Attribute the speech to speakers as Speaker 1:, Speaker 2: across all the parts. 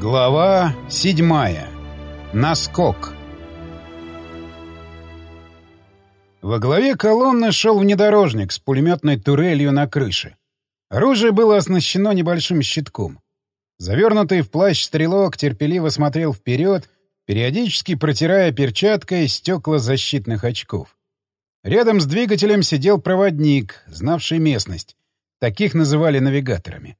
Speaker 1: Глава седьмая. Наскок. Во главе колонны шел внедорожник с пулеметной турелью на крыше. Оружие было оснащено небольшим щитком. Завернутый в плащ стрелок терпеливо смотрел вперед, периодически протирая перчаткой стекла защитных очков. Рядом с двигателем сидел проводник, знавший местность. Таких называли навигаторами.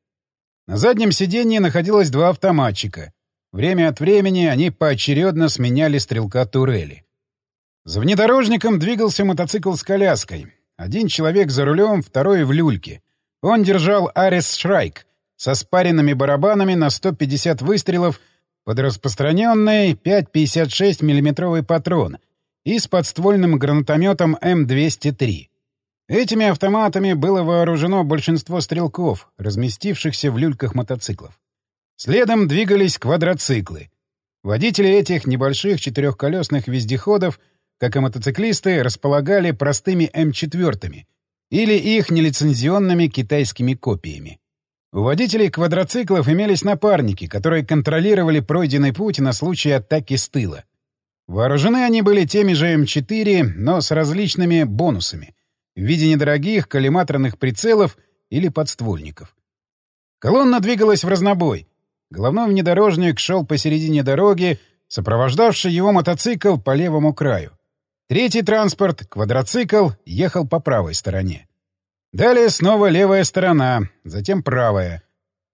Speaker 1: На заднем сиденье находилось два автоматчика. Время от времени они поочередно сменяли стрелка турели. За внедорожником двигался мотоцикл с коляской. Один человек за рулем, второй в люльке. Он держал Арес Шрайк со спаренными барабанами на 150 выстрелов под распространенный 5,56 миллиметровый патрон и с подствольным гранатометом М203. Этими автоматами было вооружено большинство стрелков, разместившихся в люльках мотоциклов. Следом двигались квадроциклы. Водители этих небольших четырехколесных вездеходов, как и мотоциклисты, располагали простыми М4 или их нелицензионными китайскими копиями. У водителей квадроциклов имелись напарники, которые контролировали пройденный путь на случай атаки с тыла. Вооружены они были теми же М4, но с различными бонусами — в виде недорогих коллиматорных прицелов или подствольников. Колонна двигалась в разнобой. Головной внедорожник шел посередине дороги, сопровождавший его мотоцикл по левому краю. Третий транспорт, квадроцикл, ехал по правой стороне. Далее снова левая сторона, затем правая.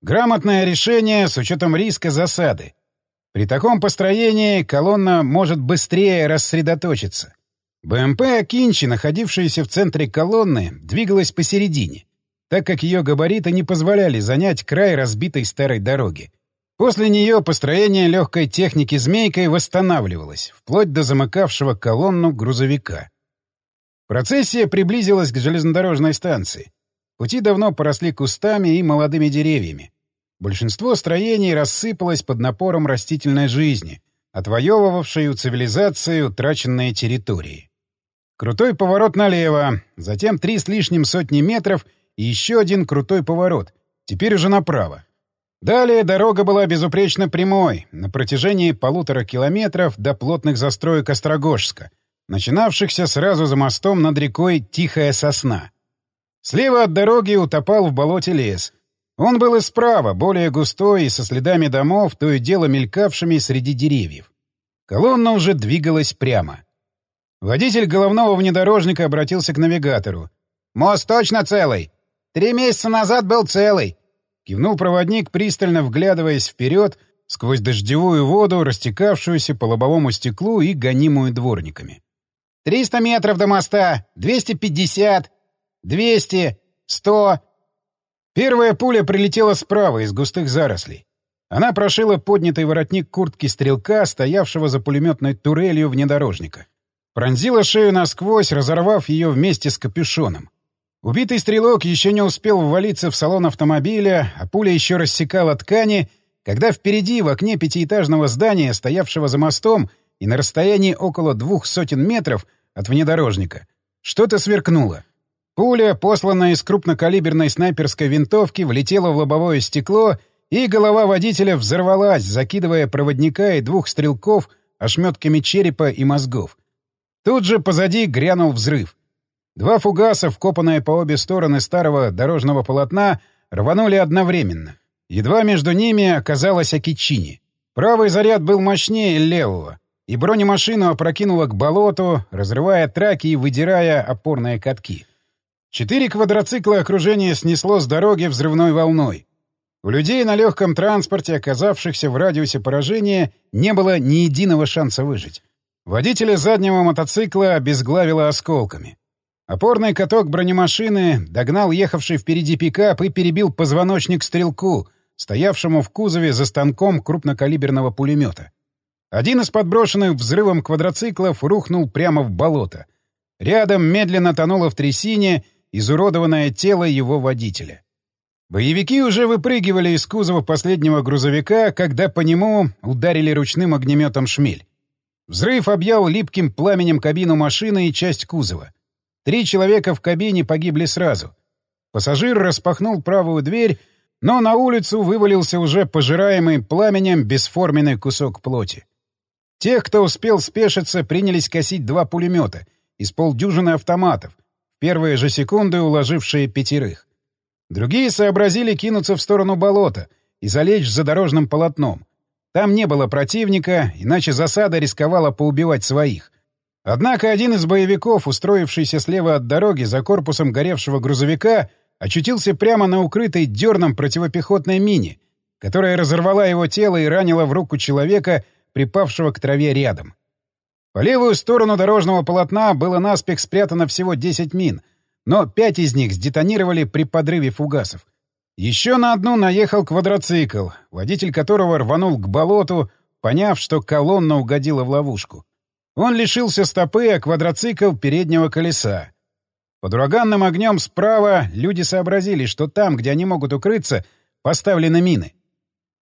Speaker 1: Грамотное решение с учетом риска засады. При таком построении колонна может быстрее рассредоточиться. БМП Акинчи, находившаяся в центре колонны, двигалась посередине, так как ее габариты не позволяли занять край разбитой старой дороги. После нее построение легкой техники «Змейкой» восстанавливалось, вплоть до замыкавшего колонну грузовика. Процессия приблизилась к железнодорожной станции. Пути давно поросли кустами и молодыми деревьями. Большинство строений рассыпалось под напором растительной жизни, отвоевывавшей у цивилизации утраченные территории. Крутой поворот налево, затем три с лишним сотни метров и еще один крутой поворот, теперь уже направо. Далее дорога была безупречно прямой, на протяжении полутора километров до плотных застроек Острогожска, начинавшихся сразу за мостом над рекой Тихая Сосна. Слева от дороги утопал в болоте лес. Он был и справа, более густой и со следами домов, то и дело мелькавшими среди деревьев. Колонна уже двигалась прямо — Водитель головного внедорожника обратился к навигатору. «Мост точно целый! Три месяца назад был целый!» Кивнул проводник, пристально вглядываясь вперед сквозь дождевую воду, растекавшуюся по лобовому стеклу и гонимую дворниками. «Триста метров до моста! Двести пятьдесят! Двести! Сто!» Первая пуля прилетела справа из густых зарослей. Она прошила поднятый воротник куртки стрелка, стоявшего за пулеметной турелью внедорожника. Пронзила шею насквозь, разорвав ее вместе с капюшоном. Убитый стрелок еще не успел ввалиться в салон автомобиля, а пуля еще рассекала ткани, когда впереди, в окне пятиэтажного здания, стоявшего за мостом и на расстоянии около двух сотен метров от внедорожника, что-то сверкнуло. Пуля, посланная из крупнокалиберной снайперской винтовки, влетела в лобовое стекло, и голова водителя взорвалась, закидывая проводника и двух стрелков ошметками черепа и мозгов. Тут же позади грянул взрыв. Два фугаса, вкопанные по обе стороны старого дорожного полотна, рванули одновременно. Едва между ними оказалась Акичини. Правый заряд был мощнее левого, и бронемашину опрокинуло к болоту, разрывая траки и выдирая опорные катки. Четыре квадроцикла окружения снесло с дороги взрывной волной. У людей на легком транспорте, оказавшихся в радиусе поражения, не было ни единого шанса выжить. Водителя заднего мотоцикла обезглавило осколками. Опорный каток бронемашины догнал ехавший впереди пикап и перебил позвоночник стрелку, стоявшему в кузове за станком крупнокалиберного пулемета. Один из подброшенных взрывом квадроциклов рухнул прямо в болото. Рядом медленно тонуло в трясине изуродованное тело его водителя. Боевики уже выпрыгивали из кузова последнего грузовика, когда по нему ударили ручным огнеметом шмель. Взрыв объял липким пламенем кабину машины и часть кузова. Три человека в кабине погибли сразу. Пассажир распахнул правую дверь, но на улицу вывалился уже пожираемый пламенем бесформенный кусок плоти. Тех, кто успел спешиться, принялись косить два пулемета из полдюжины автоматов, в первые же секунды уложившие пятерых. Другие сообразили кинуться в сторону болота и залечь за дорожным полотном. Там не было противника, иначе засада рисковала поубивать своих. Однако один из боевиков, устроившийся слева от дороги за корпусом горевшего грузовика, очутился прямо на укрытой дерном противопехотной мине, которая разорвала его тело и ранила в руку человека, припавшего к траве рядом. По левую сторону дорожного полотна было наспех спрятано всего 10 мин, но пять из них сдетонировали при подрыве фугасов. Еще на одну наехал квадроцикл, водитель которого рванул к болоту, поняв, что колонна угодила в ловушку. Он лишился стопы, а квадроцикл — переднего колеса. Под ураганным огнем справа люди сообразили, что там, где они могут укрыться, поставлены мины.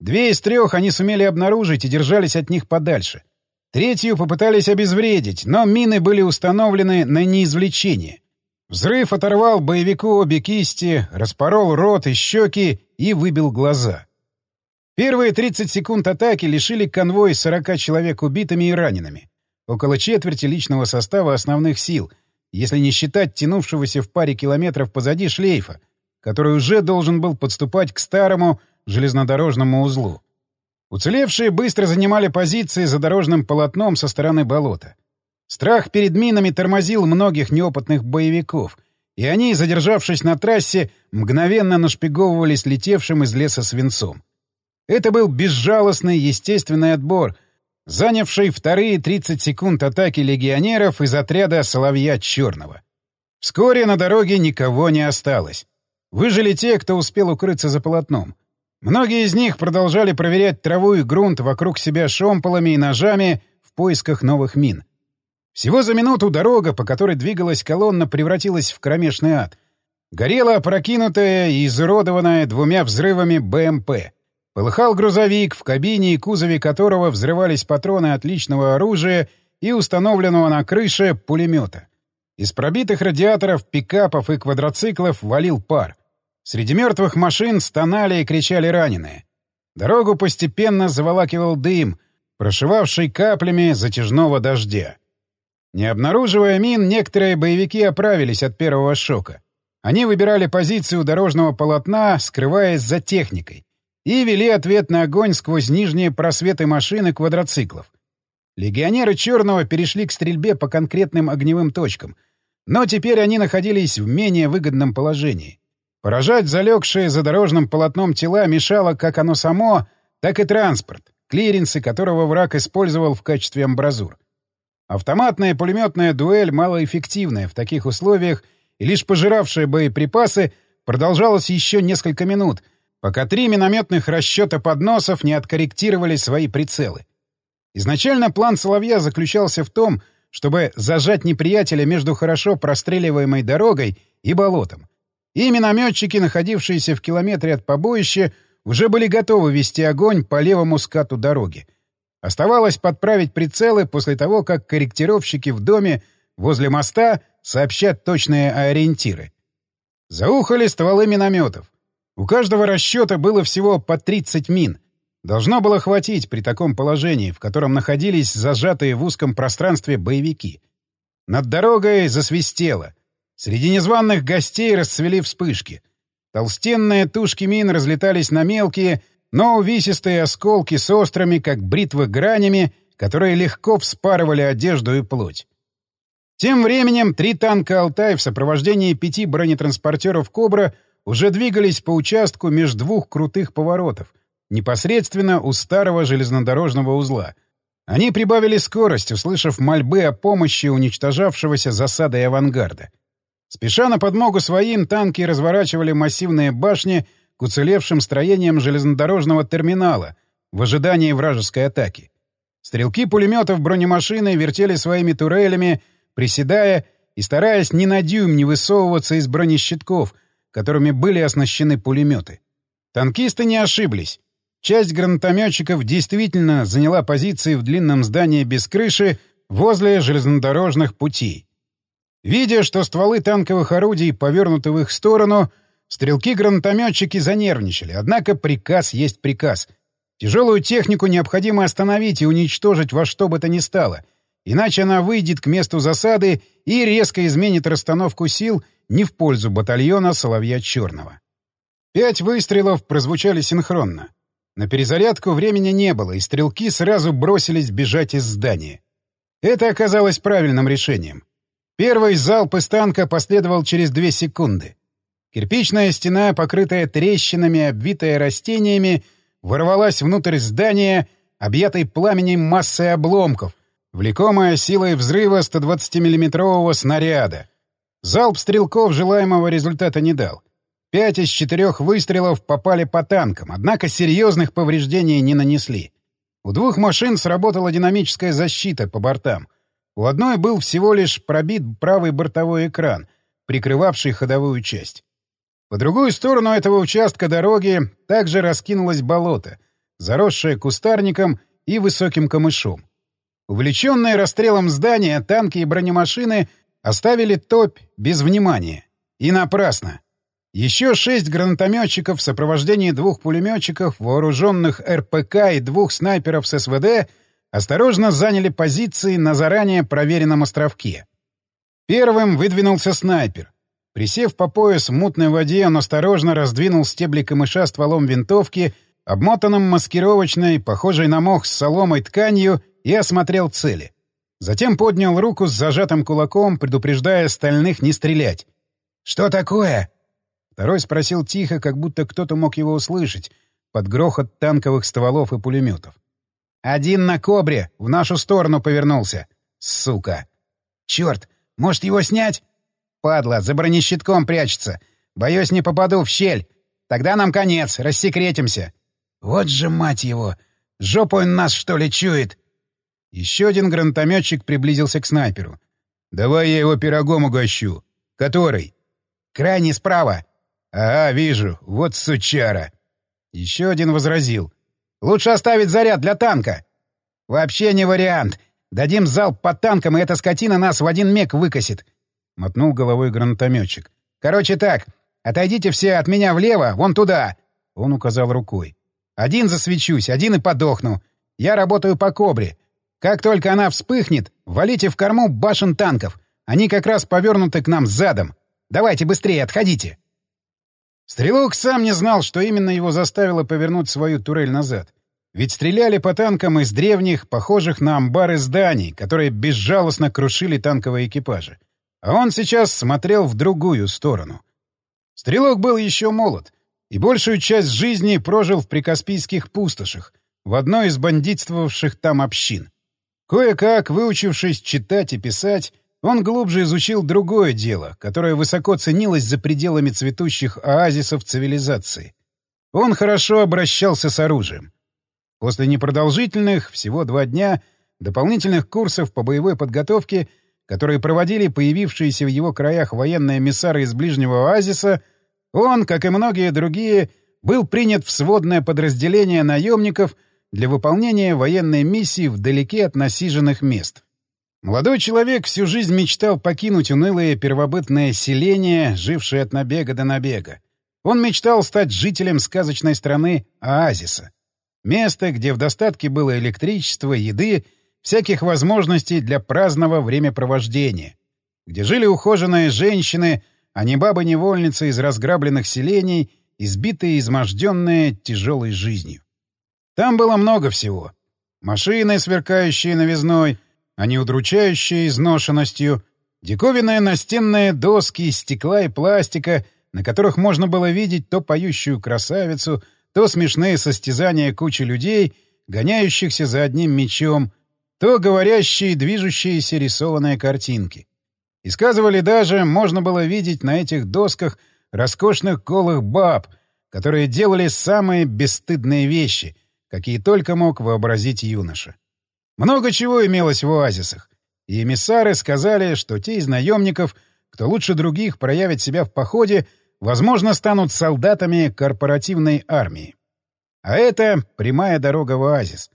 Speaker 1: Две из трех они сумели обнаружить и держались от них подальше. Третью попытались обезвредить, но мины были установлены на неизвлечение. Взрыв оторвал боевику обе кисти, распорол рот и щеки и выбил глаза. Первые 30 секунд атаки лишили конвой 40 человек убитыми и ранеными. Около четверти личного состава основных сил — если не считать тянувшегося в паре километров позади шлейфа, который уже должен был подступать к старому железнодорожному узлу. Уцелевшие быстро занимали позиции за дорожным полотном со стороны болота. Страх перед минами тормозил многих неопытных боевиков, и они, задержавшись на трассе, мгновенно нашпиговывались летевшим из леса свинцом. Это был безжалостный естественный отбор — занявший вторые 30 секунд атаки легионеров из отряда «Соловья Черного». Вскоре на дороге никого не осталось. Выжили те, кто успел укрыться за полотном. Многие из них продолжали проверять траву и грунт вокруг себя шомполами и ножами в поисках новых мин. Всего за минуту дорога, по которой двигалась колонна, превратилась в кромешный ад. Горела опрокинутая и изуродованная двумя взрывами БМП — Полыхал грузовик, в кабине и кузове которого взрывались патроны отличного оружия и установленного на крыше пулемета. Из пробитых радиаторов, пикапов и квадроциклов валил пар. Среди мертвых машин стонали и кричали раненые. Дорогу постепенно заволакивал дым, прошивавший каплями затяжного дождя. Не обнаруживая мин, некоторые боевики оправились от первого шока. Они выбирали позицию дорожного полотна, скрываясь за техникой и вели ответный огонь сквозь нижние просветы машин и квадроциклов. Легионеры Черного перешли к стрельбе по конкретным огневым точкам, но теперь они находились в менее выгодном положении. Поражать залегшие за дорожным полотном тела мешало как оно само, так и транспорт, клиренсы которого враг использовал в качестве амбразур. Автоматная пулеметная дуэль малоэффективная в таких условиях и лишь пожиравшая боеприпасы продолжалась еще несколько минут — пока три минометных расчета подносов не откорректировали свои прицелы. Изначально план Соловья заключался в том, чтобы зажать неприятеля между хорошо простреливаемой дорогой и болотом. И минометчики, находившиеся в километре от побоища, уже были готовы вести огонь по левому скату дороги. Оставалось подправить прицелы после того, как корректировщики в доме возле моста сообщат точные ориентиры. Заухали стволы минометов. У каждого расчета было всего по 30 мин. Должно было хватить при таком положении, в котором находились зажатые в узком пространстве боевики. Над дорогой засвистело. Среди незваных гостей расцвели вспышки. Толстенные тушки мин разлетались на мелкие, но увесистые осколки с острыми, как бритвы, гранями, которые легко вспарывали одежду и плоть. Тем временем три танка «Алтай» в сопровождении пяти бронетранспортеров «Кобра» уже двигались по участку между двух крутых поворотов, непосредственно у старого железнодорожного узла. Они прибавили скорость, услышав мольбы о помощи уничтожавшегося засадой авангарда. Спеша на подмогу своим, танки разворачивали массивные башни к уцелевшим строениям железнодорожного терминала в ожидании вражеской атаки. Стрелки пулеметов бронемашины вертели своими турелями, приседая и стараясь ни на дюйм не высовываться из бронещитков — которыми были оснащены пулеметы. Танкисты не ошиблись. Часть гранатометчиков действительно заняла позиции в длинном здании без крыши возле железнодорожных путей. Видя, что стволы танковых орудий повернуты в их сторону, стрелки-гранатометчики занервничали, однако приказ есть приказ. Тяжелую технику необходимо остановить и уничтожить во что бы то ни стало, иначе она выйдет к месту засады и резко изменит расстановку сил не в пользу батальона Соловья Черного. Пять выстрелов прозвучали синхронно. На перезарядку времени не было, и стрелки сразу бросились бежать из здания. Это оказалось правильным решением. Первый залп из танка последовал через две секунды. Кирпичная стена, покрытая трещинами, обвитая растениями, ворвалась внутрь здания, объятой пламенем массой обломков, влекомая силой взрыва 120 миллиметрового снаряда. Залп стрелков желаемого результата не дал. Пять из четырех выстрелов попали по танкам, однако серьезных повреждений не нанесли. У двух машин сработала динамическая защита по бортам — у одной был всего лишь пробит правый бортовой экран, прикрывавший ходовую часть. По другую сторону этого участка дороги также раскинулось болото, заросшее кустарником и высоким камышом. Увлеченные расстрелом здания, танки и бронемашины оставили топь без внимания. И напрасно. Еще шесть гранатометчиков в сопровождении двух пулеметчиков, вооруженных РПК и двух снайперов с СВД — осторожно заняли позиции на заранее проверенном островке. Первым выдвинулся снайпер. Присев по пояс в мутной воде, он осторожно раздвинул стебли камыша стволом винтовки, обмотанным маскировочной, похожей на мох с соломой тканью, и осмотрел цели. Затем поднял руку с зажатым кулаком, предупреждая остальных не стрелять. «Что такое?» Второй спросил тихо, как будто кто-то мог его услышать, под грохот танковых стволов и пулеметов. Один на кобре, в нашу сторону повернулся. Сука. Черт, может его снять? Падла, за бронещитком прячется. Боюсь, не попаду в щель. Тогда нам конец, рассекретимся. Вот же мать его! Жопу он нас, что ли, чует? Еще один гранатометчик приблизился к снайперу. «Давай я его пирогом угощу. Который?» «Крайний справа». «Ага, вижу. Вот сучара». Еще один возразил. Лучше оставить заряд для танка. Вообще не вариант. Дадим залп по танкам, и эта скотина нас в один миг выкосит. Мотнул головой гранатометчик. Короче так, отойдите все от меня влево, вон туда. Он указал рукой. Один засвечусь, один и подохну. Я работаю по кобре. Как только она вспыхнет, валите в корму башен танков. Они как раз повернуты к нам задом. Давайте быстрее, отходите. Стрелок сам не знал, что именно его заставило повернуть свою турель назад. Ведь стреляли по танкам из древних, похожих на амбары зданий, которые безжалостно крушили танковые экипажи. А он сейчас смотрел в другую сторону. Стрелок был еще молод, и большую часть жизни прожил в прикаспийских пустошах, в одной из бандитствовавших там общин. Кое-как, выучившись читать и писать, он глубже изучил другое дело, которое высоко ценилось за пределами цветущих оазисов цивилизации. Он хорошо обращался с оружием. После непродолжительных, всего два дня, дополнительных курсов по боевой подготовке, которые проводили появившиеся в его краях военные эмиссары из ближнего оазиса, он, как и многие другие, был принят в сводное подразделение наемников для выполнения военной миссии вдалеке от насиженных мест. Молодой человек всю жизнь мечтал покинуть унылое первобытное селение, жившее от набега до набега. Он мечтал стать жителем сказочной страны Оазиса. Место, где в достатке было электричество, еды, всяких возможностей для праздного времяпровождения. Где жили ухоженные женщины, а не бабы-невольницы из разграбленных селений, избитые и изможденные тяжелой жизнью. Там было много всего. Машины, сверкающие новизной — а не удручающей изношенностью, диковинные настенные доски из стекла и пластика, на которых можно было видеть то поющую красавицу, то смешные состязания кучи людей, гоняющихся за одним мечом, то говорящие движущиеся рисованные картинки. И сказывали даже, можно было видеть на этих досках роскошных голых баб, которые делали самые бесстыдные вещи, какие только мог вообразить юноша. Много чего имелось в оазисах, и эмиссары сказали, что те из наемников, кто лучше других проявит себя в походе, возможно, станут солдатами корпоративной армии. А это прямая дорога в оазис.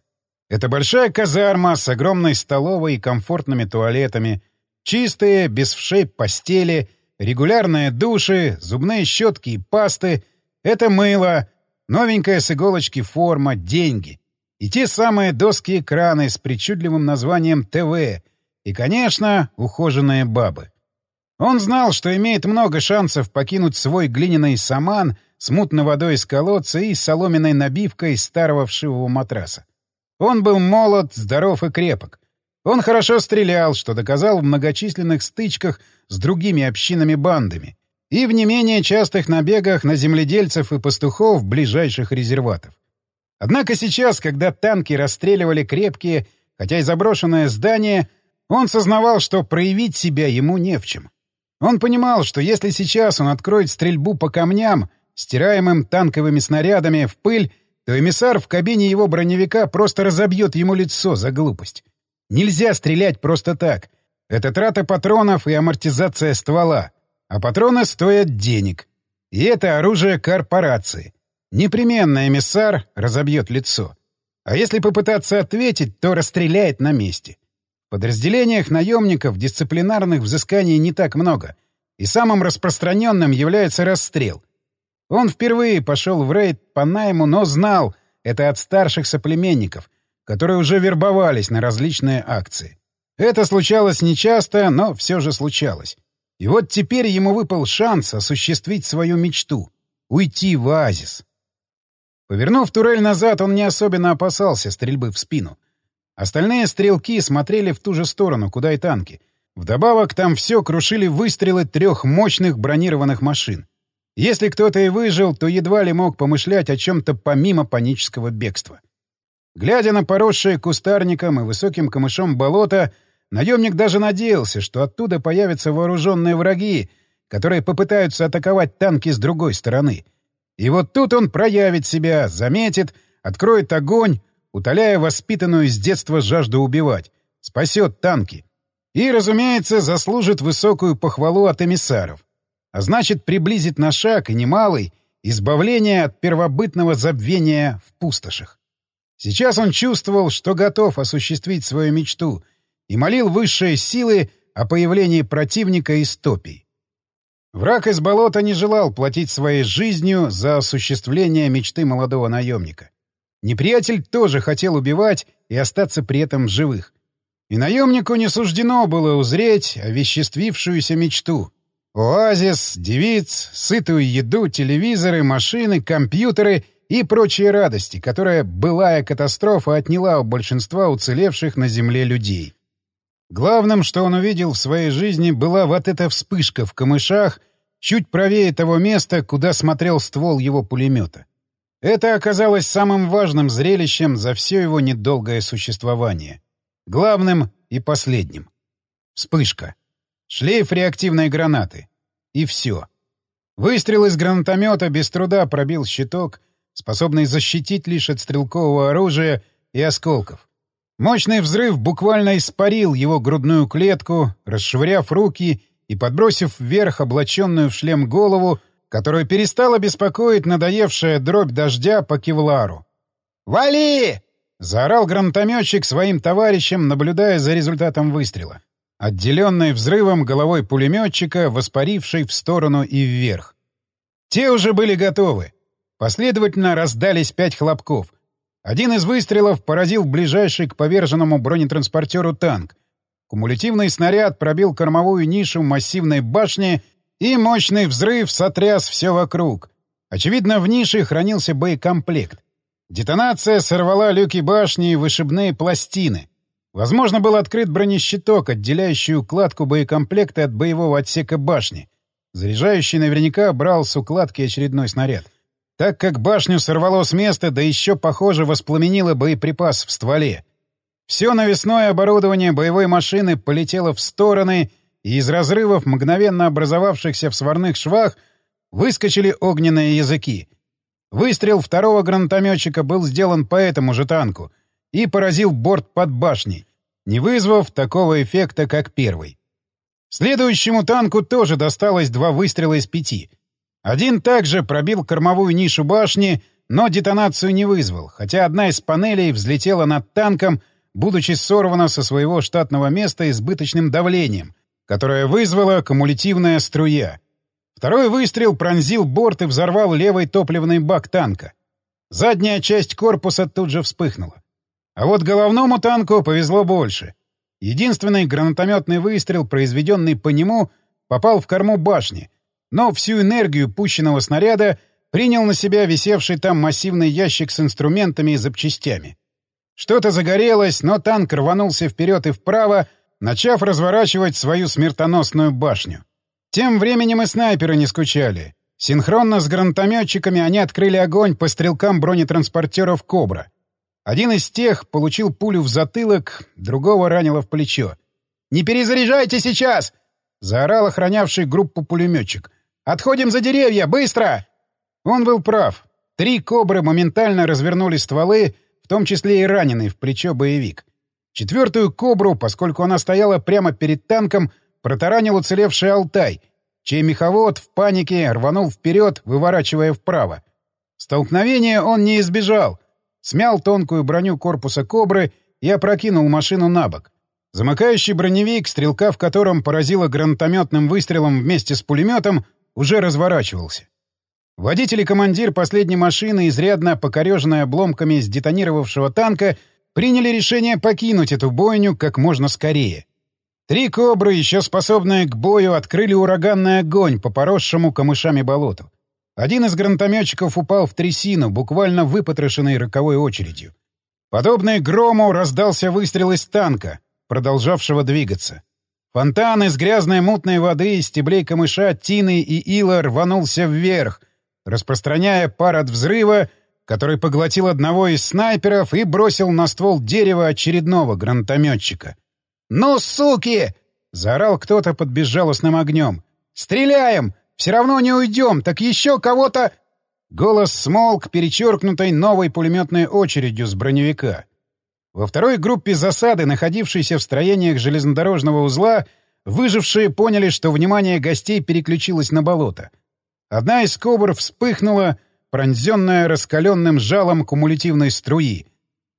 Speaker 1: Это большая казарма с огромной столовой и комфортными туалетами, чистые, без вшей постели, регулярные души, зубные щетки и пасты, это мыло, новенькая с иголочки форма, деньги. И те самые доски-экраны с причудливым названием ТВ. И, конечно, ухоженные бабы. Он знал, что имеет много шансов покинуть свой глиняный саман с мутной водой из колодца и соломенной набивкой старого вшивого матраса. Он был молод, здоров и крепок. Он хорошо стрелял, что доказал в многочисленных стычках с другими общинами-бандами и в не менее частых набегах на земледельцев и пастухов ближайших резерватов. Однако сейчас, когда танки расстреливали крепкие, хотя и заброшенное здание, он сознавал, что проявить себя ему не в чем. Он понимал, что если сейчас он откроет стрельбу по камням, стираемым танковыми снарядами, в пыль, то эмиссар в кабине его броневика просто разобьет ему лицо за глупость. Нельзя стрелять просто так. Это трата патронов и амортизация ствола. А патроны стоят денег. И это оружие корпорации. Непременно эмиссар разобьет лицо. А если попытаться ответить, то расстреляет на месте. В подразделениях наемников дисциплинарных взысканий не так много, и самым распространенным является расстрел. Он впервые пошел в рейд по найму, но знал это от старших соплеменников, которые уже вербовались на различные акции. Это случалось нечасто, но все же случалось. И вот теперь ему выпал шанс осуществить свою мечту — уйти в оазис. Повернув турель назад, он не особенно опасался стрельбы в спину. Остальные стрелки смотрели в ту же сторону, куда и танки. Вдобавок там все крушили выстрелы трех мощных бронированных машин. Если кто-то и выжил, то едва ли мог помышлять о чем-то помимо панического бегства. Глядя на поросшее кустарником и высоким камышом болото, наемник даже надеялся, что оттуда появятся вооруженные враги, которые попытаются атаковать танки с другой стороны — и вот тут он проявит себя, заметит, откроет огонь, утоляя воспитанную с детства жажду убивать, спасет танки. И, разумеется, заслужит высокую похвалу от эмиссаров. А значит, приблизит на шаг и немалый избавление от первобытного забвения в пустошах. Сейчас он чувствовал, что готов осуществить свою мечту и молил высшие силы о появлении противника из топий. Враг из болота не желал платить своей жизнью за осуществление мечты молодого наемника. Неприятель тоже хотел убивать и остаться при этом живых. И наемнику не суждено было узреть овеществившуюся мечту. Оазис, девиц, сытую еду, телевизоры, машины, компьютеры и прочие радости, которые былая катастрофа отняла у большинства уцелевших на земле людей. Главным, что он увидел в своей жизни, была вот эта вспышка в камышах, чуть правее того места, куда смотрел ствол его пулемета. Это оказалось самым важным зрелищем за все его недолгое существование. Главным и последним. Вспышка. Шлейф реактивной гранаты. И все. Выстрел из гранатомета без труда пробил щиток, способный защитить лишь от стрелкового оружия и осколков. Мощный взрыв буквально испарил его грудную клетку, расшвыряв руки и подбросив вверх облаченную в шлем голову, которую перестала беспокоить надоевшая дробь дождя по кевлару. «Вали!» — заорал гранатометчик своим товарищам, наблюдая за результатом выстрела, отделенной взрывом головой пулеметчика, воспарившей в сторону и вверх. Те уже были готовы. Последовательно раздались пять хлопков — один из выстрелов поразил ближайший к поверженному бронетранспортеру танк. Кумулятивный снаряд пробил кормовую нишу массивной башни, и мощный взрыв сотряс все вокруг. Очевидно, в нише хранился боекомплект. Детонация сорвала люки башни и вышибные пластины. Возможно, был открыт бронещиток, отделяющий укладку боекомплекта от боевого отсека башни. Заряжающий наверняка брал с укладки очередной снаряд так как башню сорвало с места, да еще, похоже, воспламенило боеприпас в стволе. Все навесное оборудование боевой машины полетело в стороны, и из разрывов, мгновенно образовавшихся в сварных швах, выскочили огненные языки. Выстрел второго гранатометчика был сделан по этому же танку и поразил борт под башней, не вызвав такого эффекта, как первый. Следующему танку тоже досталось два выстрела из пяти — один также пробил кормовую нишу башни, но детонацию не вызвал, хотя одна из панелей взлетела над танком, будучи сорвана со своего штатного места избыточным давлением, которое вызвала кумулятивная струя. Второй выстрел пронзил борт и взорвал левый топливный бак танка. Задняя часть корпуса тут же вспыхнула. А вот головному танку повезло больше. Единственный гранатометный выстрел, произведенный по нему, попал в корму башни, но всю энергию пущенного снаряда принял на себя висевший там массивный ящик с инструментами и запчастями. Что-то загорелось, но танк рванулся вперед и вправо, начав разворачивать свою смертоносную башню. Тем временем и снайперы не скучали. Синхронно с гранатометчиками они открыли огонь по стрелкам бронетранспортеров «Кобра». Один из тех получил пулю в затылок, другого ранило в плечо. «Не перезаряжайте сейчас!» — заорал охранявший группу пулеметчик. «Отходим за деревья! Быстро!» Он был прав. Три «Кобры» моментально развернули стволы, в том числе и раненый в плечо боевик. Четвертую «Кобру», поскольку она стояла прямо перед танком, протаранил уцелевший «Алтай», чей меховод в панике рванул вперед, выворачивая вправо. Столкновения он не избежал. Смял тонкую броню корпуса «Кобры» и опрокинул машину на бок. Замыкающий броневик, стрелка в котором поразила гранатометным выстрелом вместе с пулеметом, уже разворачивался. Водитель и командир последней машины, изрядно покореженные обломками сдетонировавшего танка, приняли решение покинуть эту бойню как можно скорее. Три «Кобры», еще способные к бою, открыли ураганный огонь по поросшему камышами болоту. Один из гранатометчиков упал в трясину, буквально выпотрошенный роковой очередью. Подобный грому раздался выстрел из танка, продолжавшего двигаться. Фонтан из грязной мутной воды, стеблей камыша, тины и ила рванулся вверх, распространяя пар от взрыва, который поглотил одного из снайперов и бросил на ствол дерева очередного гранатометчика — «Ну, суки!» — заорал кто-то под безжалостным огнем. «Стреляем! Все равно не уйдем, так еще кого-то...» Голос смолк, перечеркнутой новой пулеметной очередью с броневика. Во второй группе засады, находившейся в строениях железнодорожного узла, выжившие поняли, что внимание гостей переключилось на болото. Одна из кобр вспыхнула, пронзенная раскаленным жалом кумулятивной струи.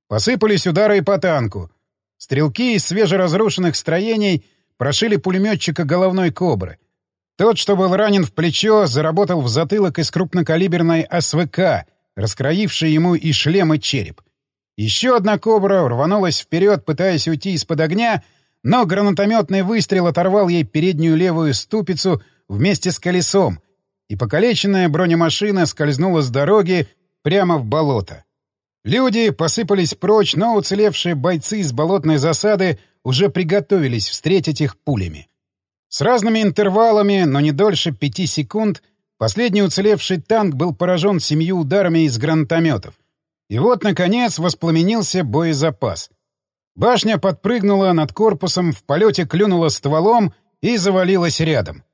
Speaker 1: Посыпались удары по танку. Стрелки из свежеразрушенных строений прошили пулеметчика головной «Кобры». Тот, что был ранен в плечо, заработал в затылок из крупнокалиберной СВК, раскроившей ему и шлем, и череп. Еще одна «Кобра» рванулась вперед, пытаясь уйти из-под огня, но гранатометный выстрел оторвал ей переднюю левую ступицу вместе с колесом, и покалеченная бронемашина скользнула с дороги прямо в болото. Люди посыпались прочь, но уцелевшие бойцы из болотной засады уже приготовились встретить их пулями. С разными интервалами, но не дольше пяти секунд, последний уцелевший танк был поражен семью ударами из гранатометов. И вот, наконец, воспламенился боезапас. Башня подпрыгнула над корпусом, в полете клюнула стволом и завалилась рядом.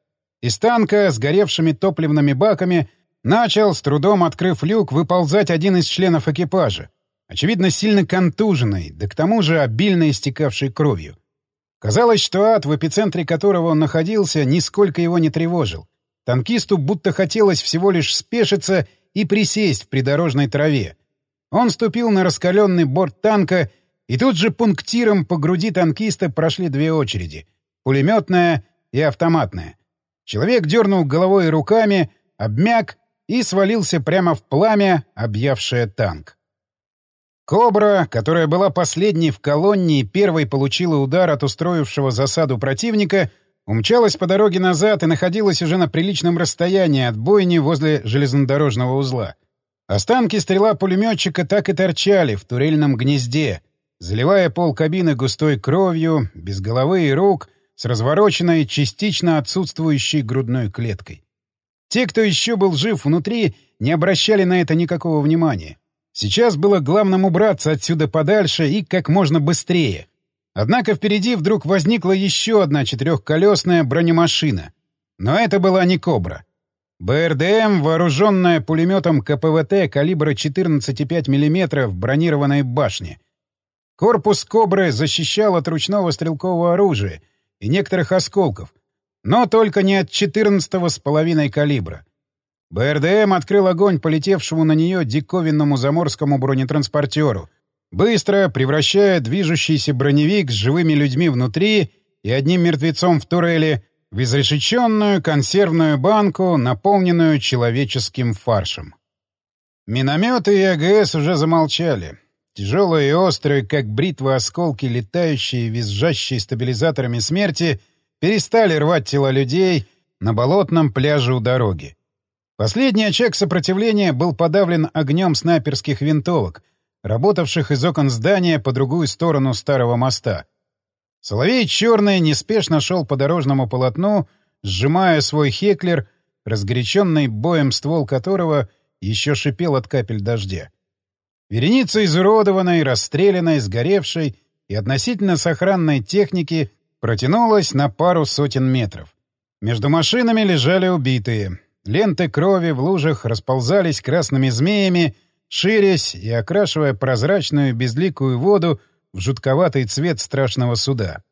Speaker 1: Из танка с горевшими топливными баками — Начал, с трудом открыв люк, выползать один из членов экипажа. Очевидно, сильно контуженный, да к тому же обильно истекавший кровью. Казалось, что ад, в эпицентре которого он находился, нисколько его не тревожил. Танкисту будто хотелось всего лишь спешиться и присесть в придорожной траве. Он ступил на раскаленный борт танка, и тут же пунктиром по груди танкиста прошли две очереди — пулеметная и автоматная. Человек дернул головой и руками, обмяк и свалился прямо в пламя, объявшее танк. «Кобра», которая была последней в колонне и первой получила удар от устроившего засаду противника, умчалась по дороге назад и находилась уже на приличном расстоянии от бойни возле железнодорожного узла. Останки стрела пулеметчика так и торчали в турельном гнезде, заливая пол кабины густой кровью, без головы и рук, с развороченной, частично отсутствующей грудной клеткой. Те, кто еще был жив внутри, не обращали на это никакого внимания. Сейчас было главным убраться отсюда подальше и как можно быстрее. Однако впереди вдруг возникла еще одна четырехколесная бронемашина. Но это была не «Кобра». БРДМ, вооруженная пулеметом КПВТ калибра 14,5 мм в бронированной башне. Корпус «Кобры» защищал от ручного стрелкового оружия и некоторых осколков — но только не от 14-го с половиной калибра. БРДМ открыл огонь полетевшему на нее диковинному заморскому бронетранспортеру, быстро превращая движущийся броневик с живыми людьми внутри и одним мертвецом в турели в изрешеченную консервную банку, наполненную человеческим фаршем. Минометы и АГС уже замолчали. Тяжелые и острые, как бритвы осколки, летающие, визжащие стабилизаторами смерти, перестали рвать тела людей на болотном пляже у дороги. Последний очаг сопротивления был подавлен огнем снайперских винтовок, работавших из окон здания по другую сторону старого моста. Соловей черный неспешно шел по дорожному полотну, сжимая свой хеклер, разгоряченный боем ствол которого еще шипел от капель дождя. Вереница изуродованной, расстрелянной, сгоревшей и относительно сохранной техники протянулась на пару сотен метров. Между машинами лежали убитые. Ленты крови в лужах расползались красными змеями, ширясь и окрашивая прозрачную безликую воду в жутковатый цвет страшного суда.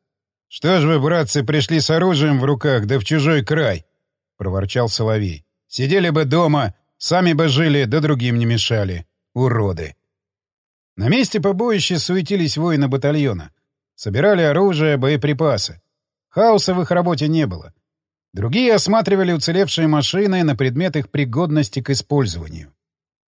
Speaker 1: «Что ж вы, братцы, пришли с оружием в руках, да в чужой край?» — проворчал Соловей. «Сидели бы дома, сами бы жили, да другим не мешали. Уроды!» На месте побоища суетились воины батальона. Собирали оружие, боеприпасы. Хаоса в их работе не было. Другие осматривали уцелевшие машины на предмет их пригодности к использованию.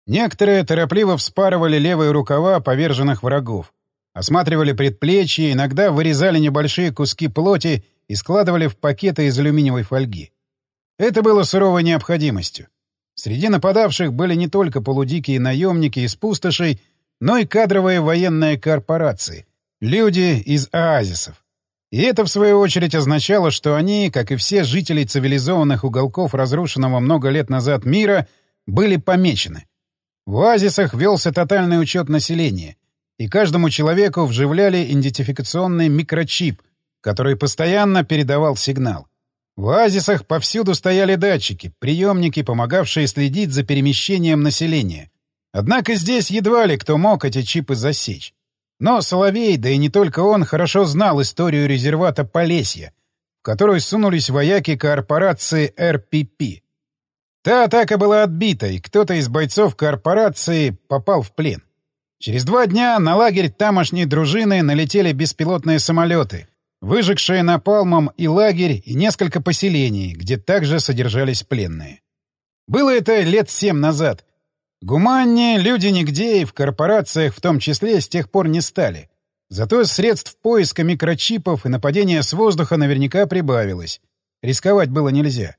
Speaker 1: Некоторые торопливо вспарывали левые рукава поверженных врагов, осматривали предплечья, иногда вырезали небольшие куски плоти и складывали в пакеты из алюминиевой фольги. Это было суровой необходимостью. Среди нападавших были не только полудикие наемники из пустошей, но и кадровые военные корпорации, люди из оазисов. И это, в свою очередь, означало, что они, как и все жители цивилизованных уголков разрушенного много лет назад мира, были помечены. В оазисах велся тотальный учет населения, и каждому человеку вживляли идентификационный микрочип, который постоянно передавал сигнал. В оазисах повсюду стояли датчики, приемники, помогавшие следить за перемещением населения. Однако здесь едва ли кто мог эти чипы засечь. Но Соловей, да и не только он, хорошо знал историю резервата Полесья, в которую сунулись вояки корпорации РПП. Та атака была отбита, и кто-то из бойцов корпорации попал в плен. Через два дня на лагерь тамошней дружины налетели беспилотные самолеты, выжигшие напалмом и лагерь, и несколько поселений, где также содержались пленные. Было это лет семь назад — Гуманнее люди нигде и в корпорациях в том числе с тех пор не стали. Зато средств поиска микрочипов и нападения с воздуха наверняка прибавилось. Рисковать было нельзя.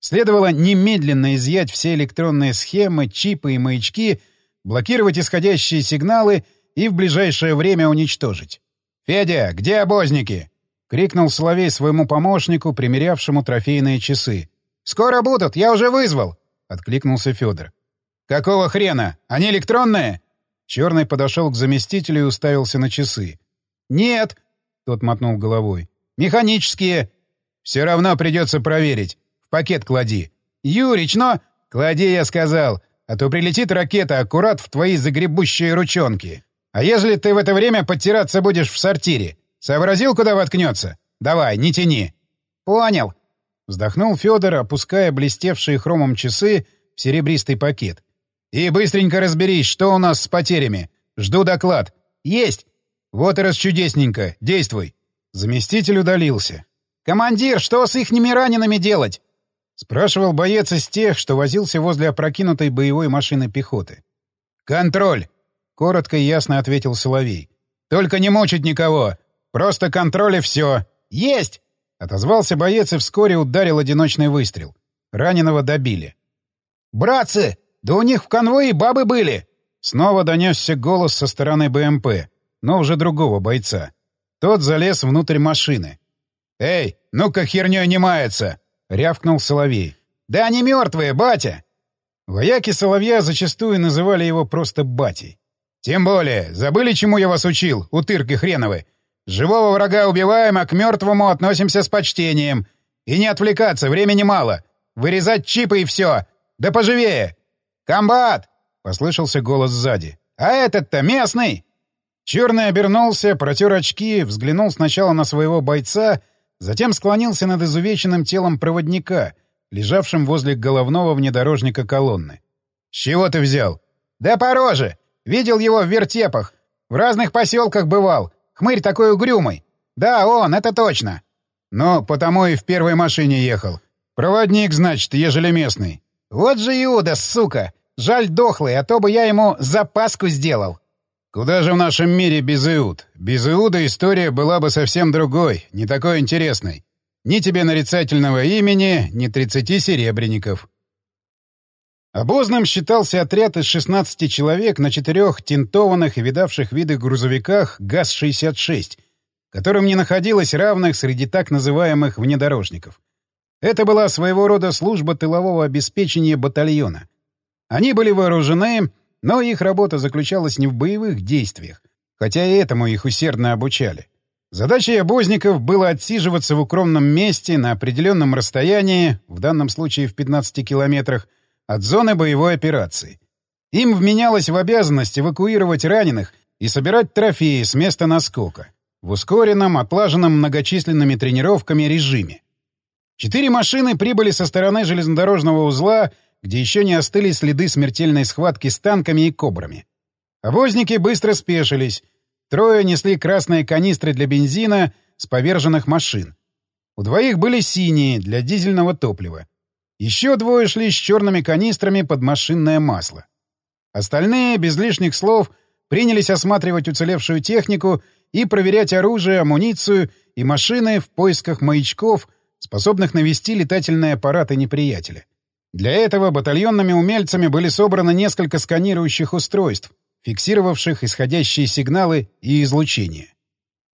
Speaker 1: Следовало немедленно изъять все электронные схемы, чипы и маячки, блокировать исходящие сигналы и в ближайшее время уничтожить. «Федя, где обозники?» — крикнул Соловей своему помощнику, примерявшему трофейные часы. «Скоро будут, я уже вызвал!» — откликнулся Федор. «Какого хрена? Они электронные?» Черный подошел к заместителю и уставился на часы. «Нет!» — тот мотнул головой. «Механические!» «Все равно придется проверить. В пакет клади». «Юрич, но...» «Клади, я сказал, а то прилетит ракета аккурат в твои загребущие ручонки. А если ты в это время подтираться будешь в сортире? Сообразил, куда воткнется? Давай, не тяни». «Понял». Вздохнул Федор, опуская блестевшие хромом часы в серебристый пакет. И быстренько разберись, что у нас с потерями. Жду доклад. Есть. Вот и расчудесненько. Действуй. Заместитель удалился. «Командир, что с ихними ранеными делать?» — спрашивал боец из тех, что возился возле опрокинутой боевой машины пехоты. «Контроль!» — коротко и ясно ответил Соловей. «Только не мучить никого! Просто контроль и все! Есть!» — отозвался боец и вскоре ударил одиночный выстрел. Раненого добили. «Братцы, да у них в конвое бабы были!» Снова донесся голос со стороны БМП, но уже другого бойца. Тот залез внутрь машины. «Эй, ну-ка хернёй не мается!» — рявкнул Соловей. «Да они мертвые, батя!» Вояки Соловья зачастую называли его просто батей. «Тем более, забыли, чему я вас учил, утырки хреновы? Живого врага убиваем, а к мертвому относимся с почтением. И не отвлекаться, времени мало. Вырезать чипы и все. Да поживее!» «Комбат!» — послышался голос сзади. «А этот-то местный!» Черный обернулся, протер очки, взглянул сначала на своего бойца, затем склонился над изувеченным телом проводника, лежавшим возле головного внедорожника колонны. «С чего ты взял?» «Да по роже! Видел его в вертепах. В разных поселках бывал. Хмырь такой угрюмый. Да, он, это точно. Но потому и в первой машине ехал. Проводник, значит, ежели местный.
Speaker 2: Вот же Иуда, сука! Жаль дохлый, а то бы я ему запаску сделал.
Speaker 1: Куда же в нашем мире без Иуд? Без Иуда история была бы совсем другой, не такой интересной. Ни тебе нарицательного имени, ни тридцати серебряников. Обозным считался отряд из 16 человек на четырех тинтованных и видавших виды грузовиках ГАЗ-66, которым не находилось равных среди так называемых внедорожников. Это была своего рода служба тылового обеспечения батальона. Они были вооружены, но их работа заключалась не в боевых действиях, хотя и этому их усердно обучали. Задачей обозников было отсиживаться в укромном месте на определенном расстоянии, в данном случае в 15 километрах, от зоны боевой операции. Им вменялось в обязанность эвакуировать раненых и собирать трофеи с места наскока в ускоренном, отлаженном многочисленными тренировками режиме. Четыре машины прибыли со стороны железнодорожного узла, где еще не остыли следы смертельной схватки с танками и кобрами. Обозники быстро спешились. Трое несли красные канистры для бензина с поверженных машин. У двоих были синие для дизельного топлива. Еще двое шли с черными канистрами под машинное масло. Остальные, без лишних слов, принялись осматривать уцелевшую технику и проверять оружие, амуницию и машины в поисках маячков, способных навести летательные аппараты неприятеля. Для этого батальонными умельцами были собраны несколько сканирующих устройств, фиксировавших исходящие сигналы и излучение.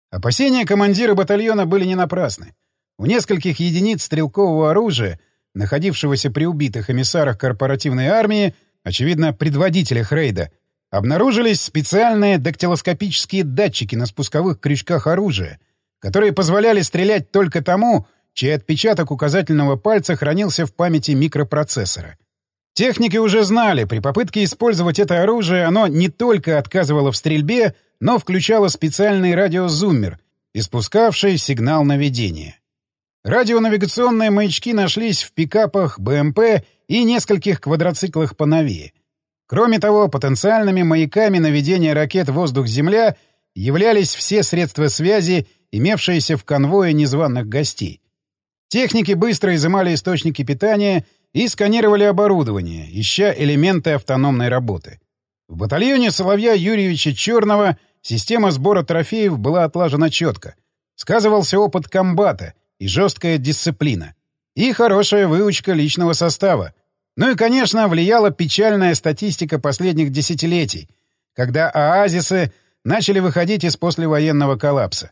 Speaker 1: Опасения командира батальона были не напрасны. У нескольких единиц стрелкового оружия, находившегося при убитых эмиссарах корпоративной армии, очевидно, предводителях рейда, Обнаружились специальные дактилоскопические датчики на спусковых крючках оружия, которые позволяли стрелять только тому, чей отпечаток указательного пальца хранился в памяти микропроцессора. Техники уже знали, при попытке использовать это оружие оно не только отказывало в стрельбе, но включало специальный радиозуммер, испускавший сигнал наведения. Радионавигационные маячки нашлись в пикапах БМП и нескольких квадроциклах поновее. Кроме того, потенциальными маяками наведения ракет воздух-земля являлись все средства связи, имевшиеся в конвое незваных гостей. Техники быстро изымали источники питания и сканировали оборудование, ища элементы автономной работы. В батальоне Соловья Юрьевича Черного система сбора трофеев была отлажена четко. Сказывался опыт комбата и жесткая дисциплина. И хорошая выучка личного состава, ну и, конечно, влияла печальная статистика последних десятилетий, когда оазисы начали выходить из послевоенного коллапса.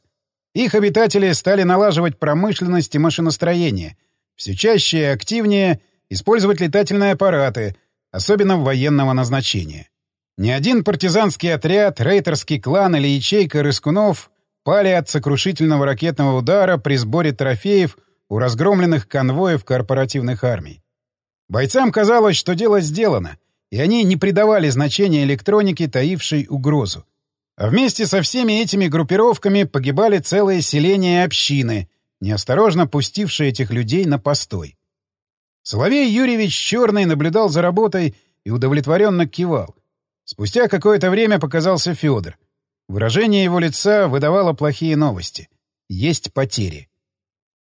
Speaker 1: Их обитатели стали налаживать промышленность и машиностроение, все чаще и активнее использовать летательные аппараты, особенно военного назначения. Ни один партизанский отряд, рейтерский клан или ячейка рыскунов пали от сокрушительного ракетного удара при сборе трофеев у разгромленных конвоев корпоративных армий. Бойцам казалось, что дело сделано, и они не придавали значения электронике, таившей угрозу. А вместе со всеми этими группировками погибали целые селения и общины, неосторожно пустившие этих людей на постой. Соловей Юрьевич Черный наблюдал за работой и удовлетворенно кивал. Спустя какое-то время показался Федор. Выражение его лица выдавало плохие новости. Есть потери.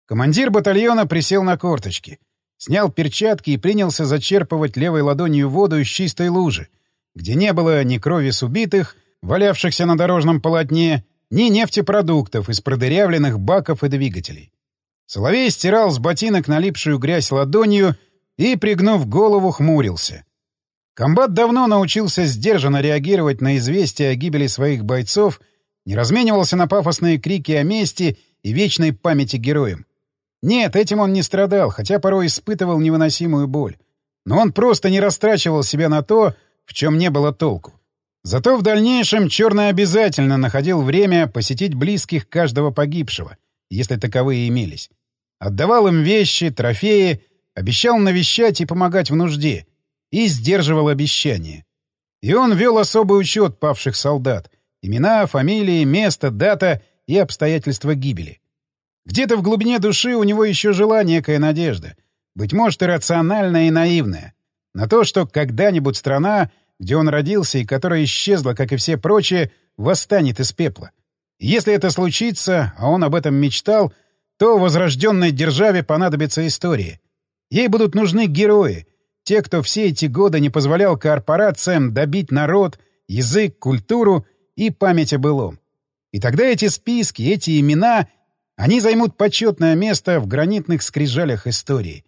Speaker 1: Командир батальона присел на корточки — снял перчатки и принялся зачерпывать левой ладонью воду из чистой лужи, где не было ни крови с убитых, валявшихся на дорожном полотне, ни нефтепродуктов из продырявленных баков и двигателей. Соловей стирал с ботинок налипшую грязь ладонью и, пригнув голову, хмурился. Комбат давно научился сдержанно реагировать на известия о гибели своих бойцов, не разменивался на пафосные крики о мести и вечной памяти героям. Нет, этим он не страдал, хотя порой испытывал невыносимую боль. Но он просто не растрачивал себя на то, в чем не было толку. Зато в дальнейшем Черный обязательно находил время посетить близких каждого погибшего, если таковые имелись. Отдавал им вещи, трофеи, обещал навещать и помогать в нужде. И сдерживал обещания. И он вел особый учет павших солдат. Имена, фамилии, место, дата и обстоятельства гибели. Где-то в глубине души у него еще жила некая надежда, быть может, иррациональная и наивная, на то, что когда-нибудь страна, где он родился и которая исчезла, как и все прочие, восстанет из пепла. И если это случится, а он об этом мечтал, то возрожденной державе понадобится история. Ей будут нужны герои, те, кто все эти годы не позволял корпорациям добить народ, язык, культуру и память о былом. И тогда эти списки, эти имена, они займут почетное место в гранитных скрижалях истории.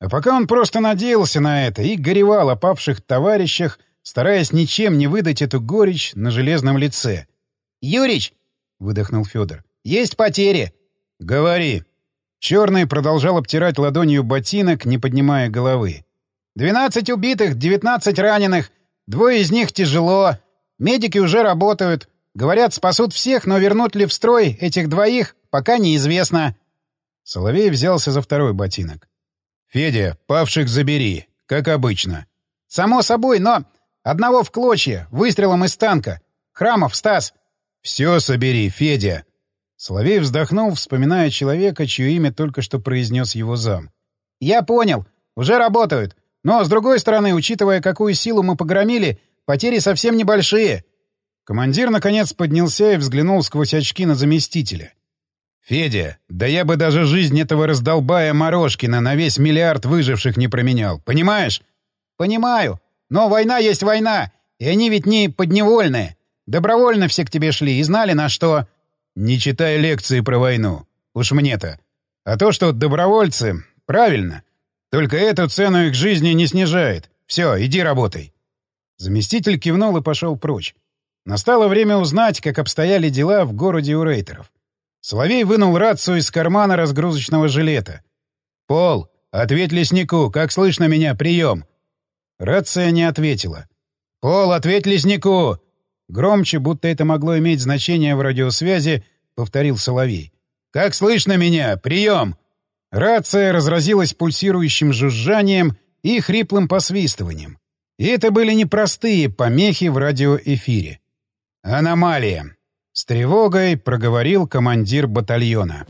Speaker 1: А пока он просто надеялся на это и горевал о павших товарищах, стараясь ничем не выдать эту горечь на железном лице.
Speaker 2: «Юрич!» — выдохнул Федор. «Есть потери!»
Speaker 1: «Говори!» Черный продолжал обтирать ладонью ботинок, не поднимая головы.
Speaker 2: «Двенадцать убитых, девятнадцать раненых. Двое из них тяжело. Медики уже работают. Говорят, спасут всех, но вернут ли в строй этих двоих, пока неизвестно».
Speaker 1: Соловей взялся за второй ботинок. «Федя, павших забери, как обычно».
Speaker 2: «Само собой, но одного в клочья, выстрелом из танка. Храмов, Стас».
Speaker 1: «Все собери, Федя». Соловей вздохнул, вспоминая человека, чье имя только что произнес его зам.
Speaker 2: «Я понял. Уже работают. Но, с другой стороны, учитывая, какую силу мы погромили, потери совсем небольшие».
Speaker 1: Командир, наконец, поднялся и взглянул сквозь очки на заместителя. «Федя, да я бы даже жизнь этого раздолбая Морошкина на весь миллиард выживших не променял. Понимаешь?»
Speaker 2: «Понимаю. Но война есть война, и они ведь не подневольные. Добровольно все к тебе шли и знали, на что...»
Speaker 1: Не читай лекции про войну. Уж мне-то. А то, что добровольцы... Правильно. Только эту цену их жизни не снижает. Все, иди работай. Заместитель кивнул и пошел прочь. Настало время узнать, как обстояли дела в городе у рейтеров. Соловей вынул рацию из кармана разгрузочного жилета. «Пол, ответь леснику, как слышно меня, прием!» Рация не ответила. «Пол, ответь леснику! Громче, будто это могло иметь значение в радиосвязи, повторил Соловей. «Как слышно меня? Прием!» Рация разразилась пульсирующим жужжанием и хриплым посвистыванием. И это были непростые помехи в радиоэфире. «Аномалия!» — с тревогой проговорил командир батальона.